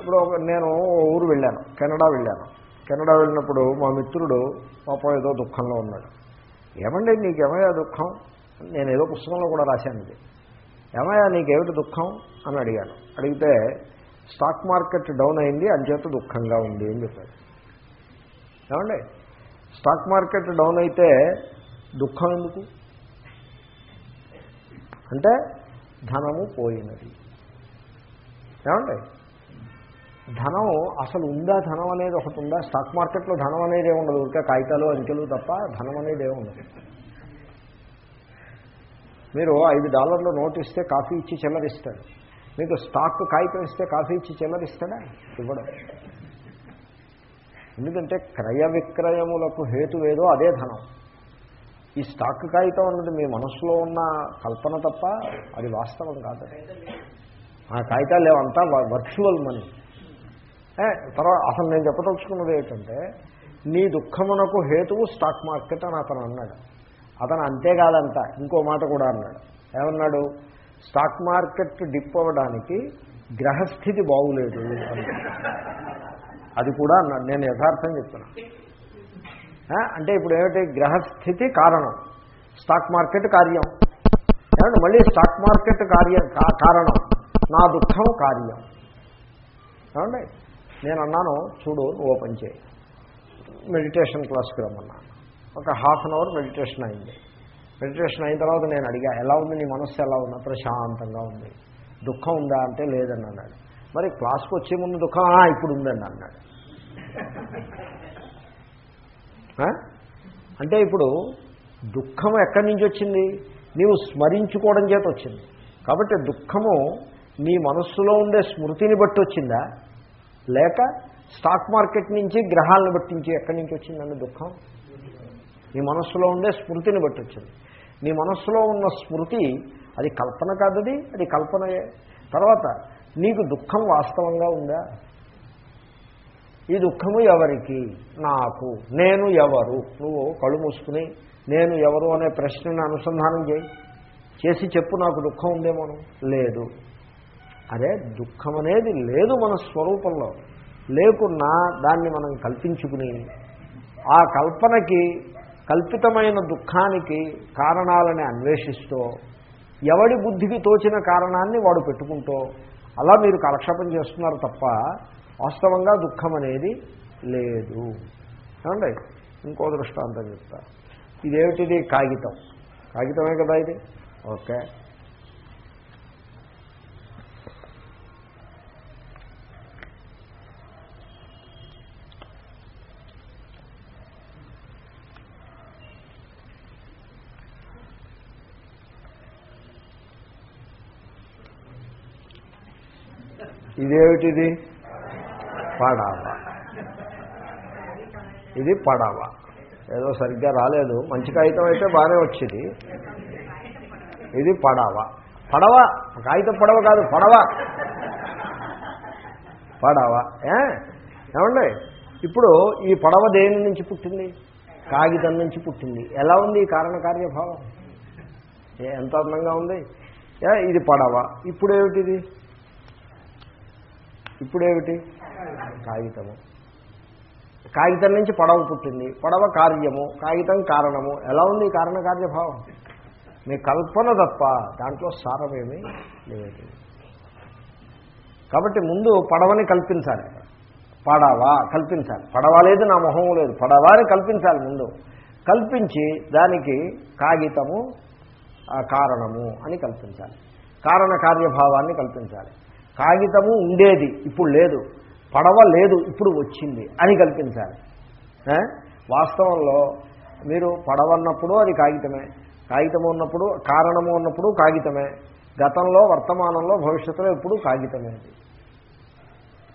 ఇప్పుడు నేను ఊరు వెళ్ళాను కెనడా వెళ్ళాను. కెనడా వెళ్ళినప్పుడు మా మిత్రుడు పాపం ఏదో దుఃఖంలో ఉన్నాడు. ఏమండి నీకేమయ్యా దుఃఖం? నేను ఏదో పుస్తకంలో కూడా రాశాను ఇది. ఏమయ్యా నీకేమిటి దుఃఖం? అని అడిగాను. అడిగితే స్టాక్ మార్కెట్ డౌన్ అయింది అంచేత దుఃఖంగా ఉంది అని చెప్పాడు. ఏమండి? స్టాక్ మార్కెట్ డౌన్ అయితే దుఃఖం ఎందుకు? అంటే ధనము పోయినది. ఏమండి? ధనం అసలు ఉందా ధనం అనేది ఒకటి ఉందా? స్టాక్ మార్కెట్లో ధనం అనేది ఏమి ఉండదు. ఊరికే కాగితాలు అంకెలు తప్ప ధనం అనేది ఏమి ఉండదు. మీరు ఐదు డాలర్లు నోట్ ఇస్తే కాఫీ ఇచ్చి చిల్లరిస్తాడు మీకు స్టాక్ కాగితం ఇస్తే కాఫీ ఇచ్చి చిల్లరిస్తాడా ఇవ్వడం. ఎందుకంటే క్రయ విక్రయములకు హేతు ఏదో అదే ధనం. ఈ స్టాక్ కాగితం అన్నది మీ మనసులో ఉన్న కల్పన తప్ప అది వాస్తవం కాదు. ఆ కాగితాలు లేవంతా వర్చువల్ మనీ తర్వాత అసలు నేను చెప్పదలుచుకున్నది ఏంటంటే నీ దుఃఖమునకు హేతువు స్టాక్ మార్కెట్ అని అతను అన్నాడు. అతను అంతేకాదంట ఇంకో మాట కూడా అన్నాడు. ఏమన్నాడు? స్టాక్ మార్కెట్ డిప్ అవ్వడానికి గ్రహస్థితి బాగులేదు అది కూడా అన్నాడు. నేను యథార్థం చెప్తున్నా. అంటే ఇప్పుడు ఏమిటి? గ్రహస్థితి కారణం. స్టాక్ మార్కెట్ కార్యం. ఏమంటే మళ్ళీ స్టాక్ మార్కెట్ కార్యం కారణం. నా దుఃఖం కార్యం. ఏమండి? నేను అన్నాను చూడు నువ్వు ఓపెన్ చేయి. మెడిటేషన్ క్లాస్కి రమ్మన్నాను ఒక హాఫ్ అన్ అవర్ మెడిటేషన్ అయింది. మెడిటేషన్ అయిన తర్వాత నేను అడిగా ఎలా ఉంది నీ మనస్సు? ఎలా ఉందా ప్రశాంతంగా ఉంది. దుఃఖం ఉందా? అంటే లేదని అన్నాడు. మరి క్లాస్కి వచ్చే ముందు దుఃఖం ఇప్పుడు ఉందండి అన్నాడు. అంటే ఇప్పుడు దుఃఖం ఎక్కడి నుంచి వచ్చింది? నీవు స్మరించుకోవడం చేత వచ్చింది. కాబట్టి దుఃఖము నీ మనస్సులో ఉండే స్మృతిని బట్టి వచ్చిందా? లేక స్టాక్ మార్కెట్ నుంచి గ్రహాలను బట్టించి ఎక్కడి నుంచి వచ్చిందండి దుఃఖం? నీ మనస్సులో ఉండే స్మృతిని బట్టి వచ్చింది. నీ మనస్సులో ఉన్న స్మృతి అది కల్పన కాదది అది కల్పనయే. తర్వాత నీకు దుఃఖం వాస్తవంగా ఉందా? ఈ దుఃఖము ఎవరికి? నాకు. నేను ఎవరు? నువ్వు కళ్ళు మూసుకుని నేను ఎవరు అనే ప్రశ్నను అనుసంధానం చేయి. చేసి చెప్పు నాకు దుఃఖం ఉందేమోను లేదు. అదే దుఃఖం అనేది లేదు మన స్వరూపంలో. లేకున్నా దాన్ని మనం కల్పించుకుని ఆ కల్పనకి కల్పితమైన దుఃఖానికి కారణాలని అన్వేషిస్తూ ఎవడి బుద్ధికి తోచిన కారణాన్ని వాడు పెట్టుకుంటూ అలా మీరు కాలక్షేపం చేస్తున్నారు తప్ప వాస్తవంగా దుఃఖం అనేది లేదు. ఏమండి? ఇంకో దృష్టాంతం చెప్తా. ఇదేమిటిది? కాగితం. కాగితమే కదా ఇది? ఓకే. ఇదేమిటిది? పడావ. ఇది పడావ. ఏదో సరిగ్గా రాలేదు. మంచి కాగితం అయితే బాగానే వచ్చింది. ఇది పడావ. పడవ. కాగితం పడవ కాదు పడవ. పడవ. ఏమండి? ఇప్పుడు ఈ పడవ దేని నుంచి పుట్టింది? కాగితం నుంచి పుట్టింది. ఎలా ఉంది ఈ కారణకార్యభావం ఏ ఎంత అందంగా ఉంది? ఏ ఇది పడవ. ఇప్పుడు ఏమిటిది? ఇప్పుడేమిటి? కాగితము. కాగితం నుంచి పడవ పుట్టింది. పడవ కార్యము కాగితం కారణము. ఎలా ఉంది ఈ కారణకార్యభావం మీ కల్పన తప్ప దాంట్లో సారమేమీ లేదు. కాబట్టి ముందు పడవని కల్పించాలి. పడవ? కల్పించాలి. పడవ లేదు నా మొహం లేదు. పడవని కల్పించాలి ముందు. కల్పించి దానికి కాగితము కారణము అని కల్పించాలి. కారణ కార్యభావాన్ని కల్పించాలి. కాగితము ఉండేది ఇప్పుడు లేదు. పడవ లేదు ఇప్పుడు వచ్చింది అని కల్పించాలి. వాస్తవంలో మీరు పడవ అన్నప్పుడు అది కాగితమే. కాగితము ఉన్నప్పుడు కారణము ఉన్నప్పుడు కాగితమే. గతంలో వర్తమానంలో భవిష్యత్తులో ఎప్పుడు కాగితమే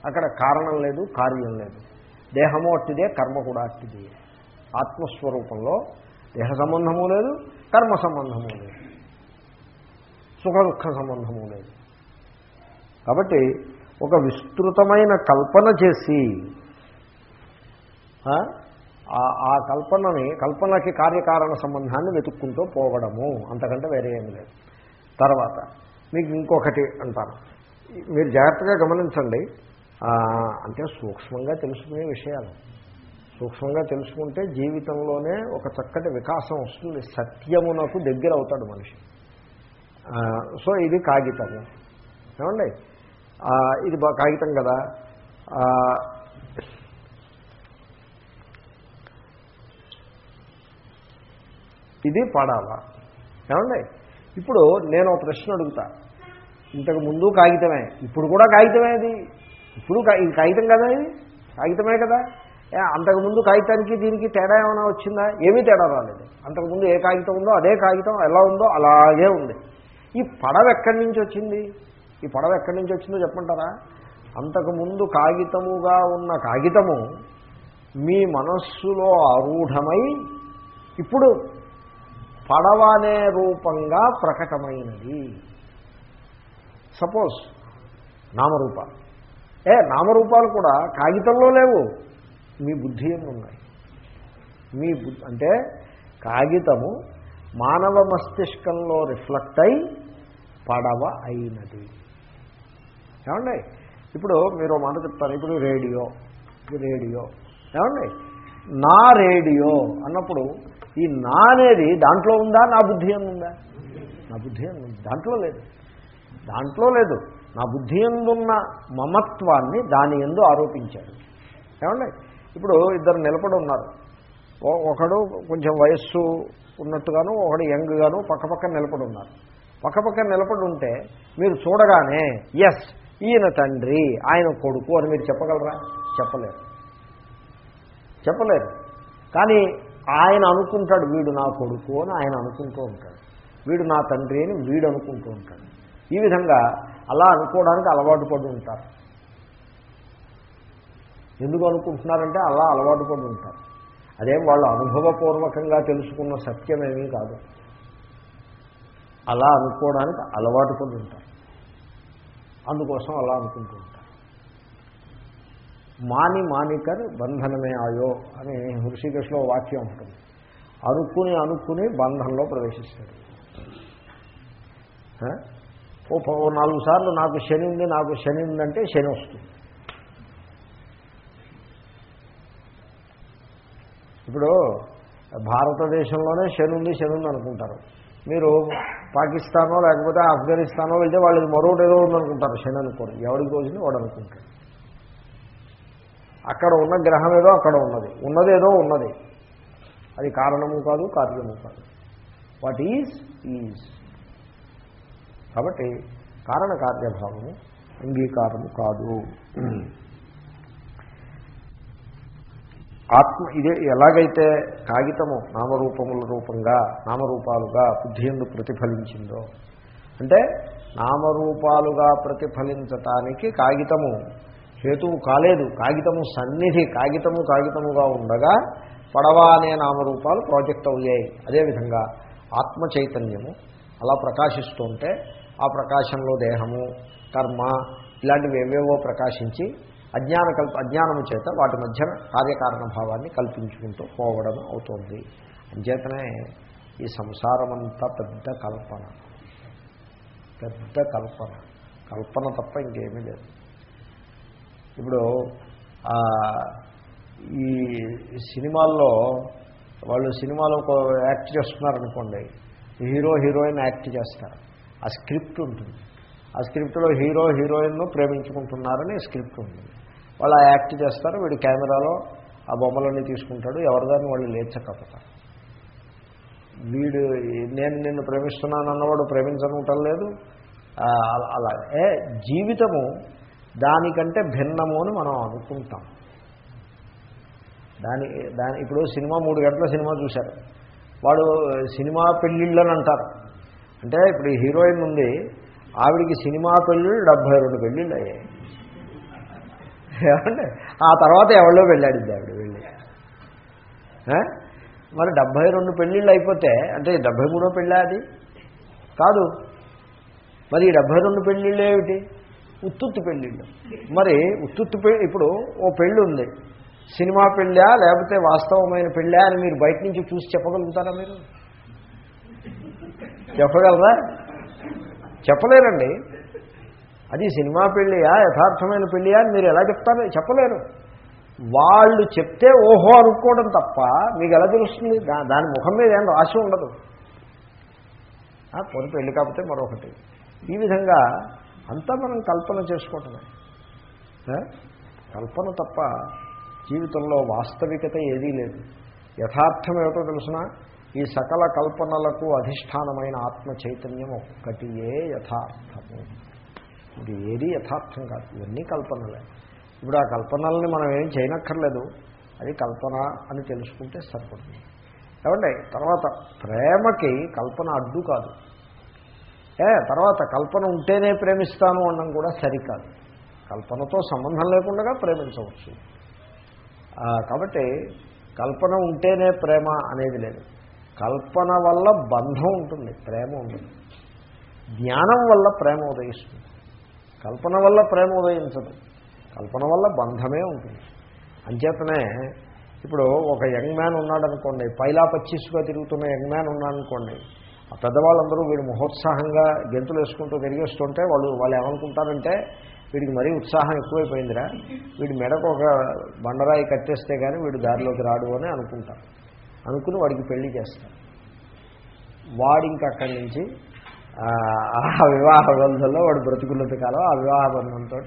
అక్కడ కారణం లేదు కార్యం లేదు. దేహము అట్టిదే కర్మ కూడా అట్టిదే. ఆత్మస్వరూపంలో దేహ సంబంధము లేదు కర్మ సంబంధము లేదు. సుఖ దుఃఖ సంబంధము లేదు. కాబట్టి ఒక విస్తృతమైన కల్పన చేసి ఆ, ఆ- కల్పనని కల్పనకి కార్యకారణ సంబంధాన్ని వెతుక్కుంటూ పోవడము. అంతకంటే వేరే ఏమి లేదు. తర్వాత మీకు ఇంకొకటి అంటాను. మీరు జాగ్రత్తగా గమనించండి. అంటే సూక్ష్మంగా తెలుసుకునే విషయాలు. సూక్ష్మంగా తెలుసుకుంటే జీవితంలోనే ఒక చక్కటి వికాసం వస్తుంది. సత్యమునకు దగ్గర అవుతాడు మనిషి సో ఇది కాగితము. ఏమండి? ఇది బా- కాగితం కదా. ఇది పడాలా ఏమండి? ఇప్పుడు నేను ఒక ప్రశ్న అడుగుతా. ఇంతకు ముందు కాగితమే ఇప్పుడు కూడా కాగితమే ఇది ఇప్పుడు ఇది కాగితం కదా ఇది? కాగితమే కదా. అంతకుముందు కాగితానికి దీనికి తేడా ఏమైనా వచ్చిందా? ఏమీ తేడా రాలేదు. అంతకుముందు ఏ కాగితం ఉందో అదే కాగితం ఎలా ఉందో అలాగే ఉంది. ఈ పడవ ఎక్కడి నుంచి వచ్చింది? ఈ పడవ ఎక్కడి నుంచి వచ్చిందో చెప్పంటారా అంతకుముందు కాగితముగా ఉన్న కాగితము మీ మనస్సులో ఆరూఢమై ఇప్పుడు పడవ అనే రూపంగా ప్రకటమైనది. సపోజ్ నామరూప. ఏ నామరూపాలు కూడా కాగితంలో లేవు. మీ బుద్ధి ఉన్నాయి మీ అంటే కాగితము మానవ మస్తిష్కంలో రిఫ్లెక్ట్ అయి పడవ అయినది. ఏమండి? ఇప్పుడు మీరు మాట చెప్తారు. ఇప్పుడు రేడియో రేడియో. ఏమండి? నా రేడియో అన్నప్పుడు ఈ నా అనేది దాంట్లో ఉందా? నా బుద్ధి ఉందా నా బుద్ధి దాంట్లో లేదు. దాంట్లో లేదు. నా బుద్ధి ఎందున్న మమత్వాన్ని దాని ఎందు ఆరోపించాడు. ఏమండి? ఇప్పుడు ఇద్దరు నిలబడి ఉన్నారు. ఒకడు కొంచెం వయస్సు ఉన్నట్టుగాను ఒకడు యంగ్గాను పక్కపక్కన నిలబడి ఉన్నారు. పక్కపక్కన నిలబడి ఉంటే మీరు చూడగానే ఎస్ ఈయన తండ్రి ఆయన కొడుకు అని మీరు చెప్పగలరా? చెప్పలేరు. చెప్పలేరు. కానీ ఆయన అనుకుంటాడు వీడు నా కొడుకు అని ఆయన అనుకుంటూ ఉంటాడు. వీడు నా తండ్రి అని వీడు అనుకుంటూ ఉంటాడు. ఈ విధంగా అలా అనుకోవడానికి అలవాటు పడి ఉంటారు. ఎందుకు అనుకుంటున్నారంటే అలా అలవాటు పడి ఉంటారు. అదేం వాళ్ళు అనుభవపూర్వకంగా తెలుసుకున్న సత్యమేమీ కాదు. అలా అనుకోవడానికి అలవాటు పడి ఉంటారు. అందుకోసం అలా అనుకుంటూ ఉంటారు. మాని మానికర్ బంధనమే ఆయో అని హృషికేశ్లో వాక్యం ఉంటుంది. అనుకుని అనుకుని బంధంలో ప్రవేశిస్తాడు ఓ నాలుగు సార్లు నాకు శని ఉంది నాకు శని ఉందంటే శని వస్తుంది. ఇప్పుడు భారతదేశంలోనే శని ఉంది శని ఉంది అనుకుంటారు. మీరు పాకిస్తానో లేకపోతే ఆఫ్ఘనిస్తానో వెళ్తే వాళ్ళకి మరొకటి ఏదో ఉందనుకుంటారు శని అనుకోరు ఎవరికి రోజుని వాడు అనుకుంటాడు. అక్కడ ఉన్న గ్రహం ఏదో అక్కడ ఉన్నది. ఉన్నది ఏదో ఉన్నది. అది కారణము కాదు కార్యము కాదు. వాట్ ఈజ్ ఈజ్ కాబట్టి కారణ కార్యభావము అంగీకారము కాదు. ఆత్మ ఇదే ఎలాగైతే కాగితము నామరూపముల రూపంగా నామరూపాలుగా బుద్ధి ఎందు ప్రతిఫలించిందో అంటే నామరూపాలుగా ప్రతిఫలించటానికి కాగితము హేతువు కాలేదు. కాగితము సన్నిధి కాగితము కాగితముగా ఉండగా పడవ అనే నామరూపాలు ప్రాజెక్ట్ అయ్యాయి. అదేవిధంగా ఆత్మ చైతన్యము అలా ప్రకాశిస్తుంటే ఆ ప్రకాశంలో దేహము కర్మ ఇలాంటివి ఏవేవో ప్రకాశించి అజ్ఞాన కల్ప అజ్ఞానము చేత వాటి మధ్యన కార్యకారణ భావాన్ని కల్పించుకుంటూ పోవడం అవుతుంది. అంచేతనే ఈ సంసారమంతా పెద్ద కల్పన. పెద్ద కల్పన. కల్పన తప్ప ఇంకేమీ లేదు. ఇప్పుడు ఈ సినిమాల్లో వాళ్ళు సినిమాలో ఒక యాక్ట్ చేస్తున్నారనుకోండి హీరో హీరోయిన్ యాక్ట్ చేస్తారు. ఆ స్క్రిప్ట్ ఉంటుంది. ఆ స్క్రిప్ట్లో హీరో హీరోయిన్ను ప్రేమించుకుంటున్నారని స్క్రిప్ట్ ఉంటుంది. వాళ్ళు ఆ యాక్ట్ చేస్తారు వీడు కెమెరాలో ఆ బొమ్మలన్నీ తీసుకుంటాడు ఎవరిదాన్ని వాళ్ళు లేచకపోతారు. వీడు నేను నిన్ను ప్రేమిస్తున్నాను అన్నవాడు ప్రేమించనుంటం లేదు. అలా- ఏ జీవితము దానికంటే భిన్నము అని మనం అనుకుంటాం. దాని దాని ఇప్పుడు సినిమా మూడు గంటల సినిమా చూశారు. వాడు సినిమా పెళ్ళిళ్ళని అంటారు. అంటే ఇప్పుడు హీరోయిన్ ఉంది ఆవిడికి సినిమా పెళ్ళిళ్ళు డెబ్భై రెండు పెళ్ళిళ్ళు అయ్యాయి. ఏమండి? ఆ తర్వాత ఎవరిలో వెళ్ళాడింది ఆవిడ వెళ్ళి. మరి డెబ్భై రెండు పెళ్ళిళ్ళు అయిపోతే అంటే డెబ్భై మూడో పెళ్ళా అది? కాదు. మరి ఈ డెబ్భై రెండు పెళ్ళిళ్ళు ఏమిటి? ఉత్తుత్తు పెళ్ళిళ్ళు. మరి ఉత్తుత్తు పెళ్ళి ఇప్పుడు ఓ పెళ్ళి ఉంది సినిమా పెళ్ళా లేకపోతే వాస్తవమైన పెళ్ళా అని మీరు బయట నుంచి చూసి చెప్పగలుగుతారా మీరు? చెప్పగలరా? చెప్పలేరండి. అది సినిమా పెళ్ళియా? యథార్థమైన పెళ్ళియా అని మీరు ఎలా చెప్తారు? చెప్పలేరు. వాళ్ళు చెప్తే ఓహో అనుకోవడం తప్ప మీకు ఎలా తెలుస్తుంది? దాని ముఖం మీద ఏం రాసి ఉండదు. కొన్ని పెళ్ళి పెళ్ళి కాకపోతే మరొకటి. ఈ విధంగా అంతా మనం కల్పన చేసుకోవటమే. కల్పన తప్ప జీవితంలో వాస్తవికత ఏదీ లేదు. యథార్థం ఏమిటో తెలుసిన? ఈ సకల కల్పనలకు అధిష్టానమైన ఆత్మ చైతన్యం ఒక్కటియే యథార్థము. ఇది ఏది యథార్థం కాదు. ఇవన్నీ కల్పనలే. ఇప్పుడు ఆ కల్పనల్ని మనం ఏం చేయనక్కర్లేదు. అది కల్పన అని తెలుసుకుంటే సరిపడుతుంది. ఏమండి తర్వాత ప్రేమకి కల్పన అడ్డు కాదు. ఏ తర్వాత కల్పన ఉంటేనే ప్రేమిస్తాను అనడం కూడా సరికాదు. కల్పనతో సంబంధం లేకుండా ప్రేమించవచ్చు. కాబట్టి కల్పన ఉంటేనే ప్రేమ అనేది లేదు. కల్పన వల్ల బంధం ఉంటుంది ప్రేమ ఉంటుంది. జ్ఞానం వల్ల ప్రేమ ఉదయిస్తుంది. కల్పన వల్ల ప్రేమ ఉదయించదు. కల్పన వల్ల బంధమే ఉంటుంది. అంచేతనే ఇప్పుడు ఒక యంగ్ మ్యాన్ ఉన్నాడనుకోండి పైలా పచ్చిస్గా తిరుగుతున్న యంగ్ మ్యాన్ ఉన్నాడనుకోండి ఆ పెద్దవాళ్ళందరూ వీడు మహోత్సాహంగా గెంతులు వేసుకుంటూ తిరిగేస్తుంటే వాళ్ళు వాళ్ళు ఏమనుకుంటారంటే వీడికి మరీ ఉత్సాహం ఎక్కువైపోయిందిరా వీడి మెడకు ఒక బండరాయి కట్టేస్తే కానీ వీడు దారిలోకి రాడు అని అనుకుంటారు. అనుకుని వాడికి పెళ్ళి చేస్తారు. వాడు ఇంకా అక్కడి నుంచి ఆ, వివాహ బంధంలో వాడు బ్రతుకున్నంత కాలం ఆ వివాహ బంధంతో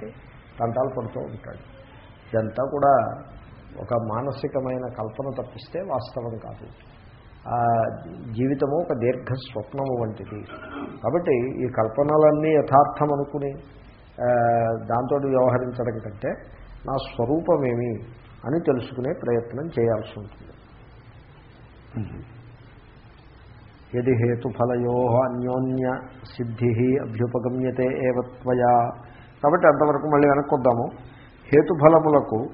తంటాలు పడుతూ ఉంటాడు. ఇదంతా కూడా ఒక మానసికమైన కల్పన తప్పిస్తే వాస్తవం కాదు. జీవితము ఒక దీర్ఘ స్వప్నము వంటిది. కాబట్టి ఈ కల్పనలన్నీ యథార్థం అనుకుని దాంతో వ్యవహరించడం కంటే నా స్వరూపమేమి అని తెలుసుకునే ప్రయత్నం చేయాల్సి ఉంటుంది. యది హేతుఫలయో అన్యోన్య సిద్ధి అభ్యుపగమ్యతే ఏవత్వయా కాబట్టి అంతవరకు మళ్ళీ వెనక్కొద్దాము. హేతుఫలములకు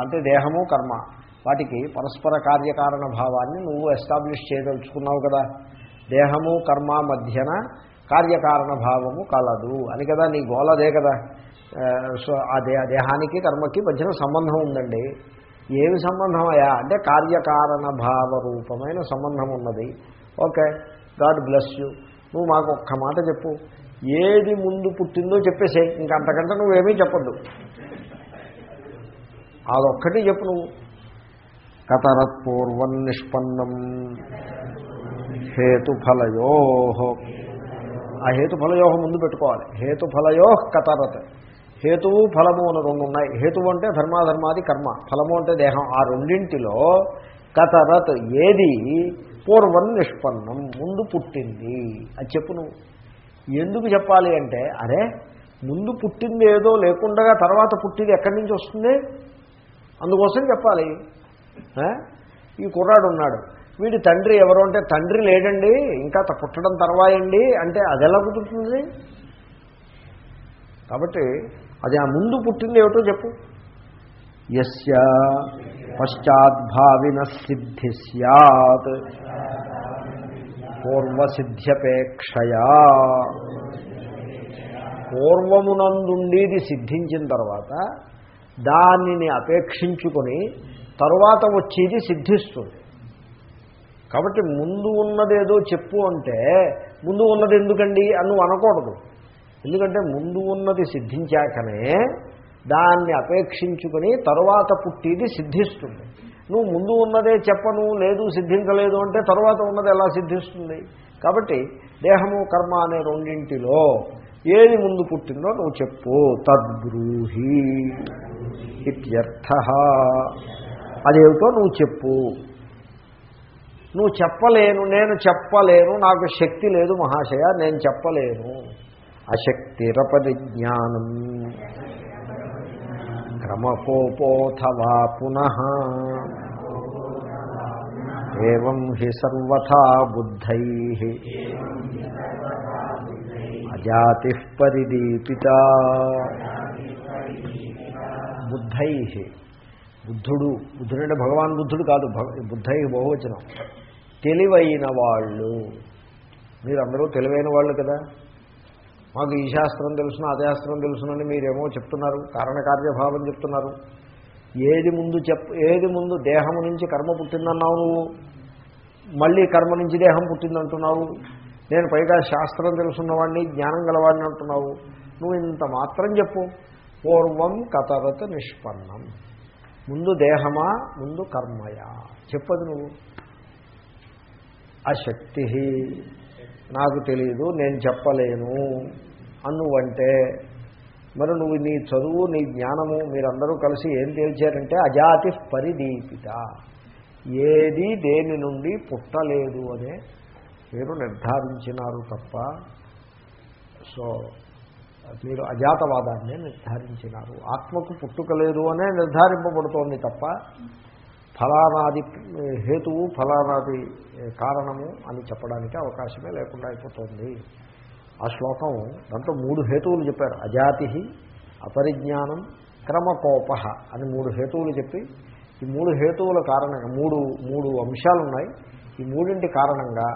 అంటే దేహము కర్మ వాటికి పరస్పర కార్యకారణ భావాన్ని నువ్వు ఎస్టాబ్లిష్ చేయదలుచుకున్నావు కదా. దేహము కర్మ మధ్యన కార్యకారణ భావము కలదు. అని కదా నీ గోలదే కదా. ఆ, సో ఆ దేహానికి కర్మకి మధ్యన సంబంధం ఉందండి. ఏమి సంబంధం అయ్యా? అంటే కార్యకారణ భావ రూపమైన సంబంధం ఉన్నది. Okay God bless you. నువ్వు మాకు ఒక్క మాట చెప్పు. ఏది ముందు పుట్టిందో చెప్పేసే ఇంకా అంతకంటే నువ్వేమీ చెప్పద్దు. అదొక్కటి చెప్పు నువ్వు. కతరత్ పూర్వం నిష్పన్నం. హేతుఫలయో. ఆ హేతుఫలయో ముందు పెట్టుకోవాలి. హేతుఫలయో కతరత్. హేతువు ఫలము అని రెండు ఉన్నాయి. హేతువు అంటే ధర్మాధర్మాది కర్మ. ఫలము అంటే దేహం. ఆ రెండింటిలో కతరత్ ఏది? పూర్వం నిష్పన్నం ముందు పుట్టింది. అది చెప్పు నువ్వు. ఎందుకు చెప్పాలి అంటే అరే ముందు పుట్టింది ఏదో లేకుండా తర్వాత పుట్టింది ఎక్కడి నుంచి వస్తుంది? అందుకోసం చెప్పాలి. ఈ కుర్రాడు ఉన్నాడు. వీడి తండ్రి ఎవరు అంటే తండ్రి లేడండి ఇంకా పుట్టడం తర్వాయండి అంటే అది ఎలా కుదురుతుంది కాబట్టి అది ఆ ముందు పుట్టింది ఏమిటో చెప్పు. యస్య పశ్చాద్భావిన సిద్ధి సత్ పూర్వసిద్ధ్యపేక్షయా. పూర్వమునందుండేది సిద్ధించిన తర్వాత దానిని అపేక్షించుకొని తరువాత వచ్చేది సిద్ధిస్తుంది. కాబట్టి ముందు ఉన్నదేదో చెప్పు అంటే ముందు ఉన్నది ఎందుకండి అని నువ్వు అనకూడదు. ఎందుకంటే ముందు ఉన్నది సిద్ధించాకనే దాన్ని అపేక్షించుకొని తరువాత పుట్టిది సిద్ధిస్తుంది. నువ్వు ముందు ఉన్నదే చెప్పను లేదు సిద్ధించలేదు అంటే తరువాత ఉన్నది ఎలా సిద్ధిస్తుంది? కాబట్టి దేహము కర్మ అనే రెండింటిలో ఏది ముందు పుట్టిందో నువ్వు చెప్పు. తద్బ్రూహి ఇత్యర్థ. అదేమిటో నువ్వు చెప్పు. నువ్వు చెప్పలేను నేను చెప్పలేను నాకు శక్తి లేదు మహాశయ నేను చెప్పలేను. అశక్తిరపది జ్ఞానం. క్రమకోపోథవా పునః. ఏం హి సర్వథా బుద్ధై. అజాతి పరిదీపిత. బుద్ధై. బుద్ధుడు బుద్ధుడు అంటే భగవాన్ బుద్ధుడు కాదు బుద్ధై బహువచనం. తెలివైన వాళ్ళు. మీరందరూ తెలివైన వాళ్ళు కదా? మాకు ఈ శాస్త్రం తెలుసును అదే శాస్త్రం తెలుసునని మీరేమో చెప్తున్నారు. కారణకార్యభావం చెప్తున్నారు. ఏది ముందు చెప్ ఏది ముందు దేహము నుంచి కర్మ పుట్టిందన్నావు నువ్వు? మళ్ళీ కర్మ నుంచి దేహం పుట్టిందంటున్నావు? నేను పైగా శాస్త్రం తెలుసున్నవాడిని జ్ఞానం గలవాడిని అంటున్నావు. నువ్వు ఇంత మాత్రం చెప్పు. పూర్వం కథరత నిష్పన్నం. ముందు దేహమా ముందు కర్మయా? చెప్పదు నువ్వు. అశక్తి. నాకు తెలియదు నేను చెప్పలేను అన్నువంటే మరి నువ్వు నీ చదువు నీ జ్ఞానము మీరందరూ కలిసి ఏం తేల్చారంటే అజాతి పరిదీపిత. ఏది దేని నుండి పుట్టలేదు అనే మీరు నిర్ధారించినారు తప్ప సో మీరు అజాతవాదాన్ని నిర్ధారించినారు. ఆత్మకు పుట్టుక లేదు అనే నిర్ధారింపబడుతోంది తప్ప ఫలానాది హేతువు ఫలానాది కారణము అని చెప్పడానికి అవకాశమే లేకుండా అయిపోతుంది. ఆ శ్లోకం దాంట్లో మూడు హేతువులు చెప్పారు. అజాతి అపరిజ్ఞానం క్రమకోప అని మూడు హేతువులు చెప్పి ఈ మూడు హేతువుల కారణంగా మూడు మూడు అంశాలు ఉన్నాయి ఈ మూడింటి కారణంగా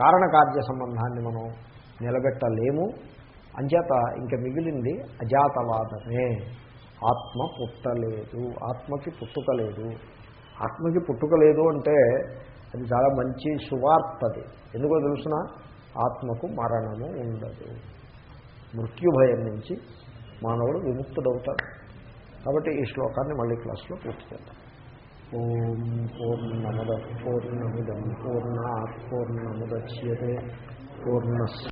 కారణకార్య సంబంధాన్ని మనం నిలబెట్టలేము. అంచేత ఇంక మిగిలింది అజాతవాదమే. ఆత్మ పుట్టలేదు. ఆత్మకి పుట్టుక లేదు. ఆత్మకి పుట్టుక లేదు అంటే అది చాలా మంచి సువార్తది ఎందుకో తెలుసిన? ఆత్మకు మరణము ఉండదు. మృత్యుభయం నుంచి మానవుడు విముక్తుడవుతాడు. కాబట్టి ఈ శ్లోకాన్ని మళ్ళీ క్లాస్లో పూర్తి చేద్దాం ఓం పూర్ణముద పూర్ణముదం పూర్ణా పూర్ణముద్యతే పూర్ణస్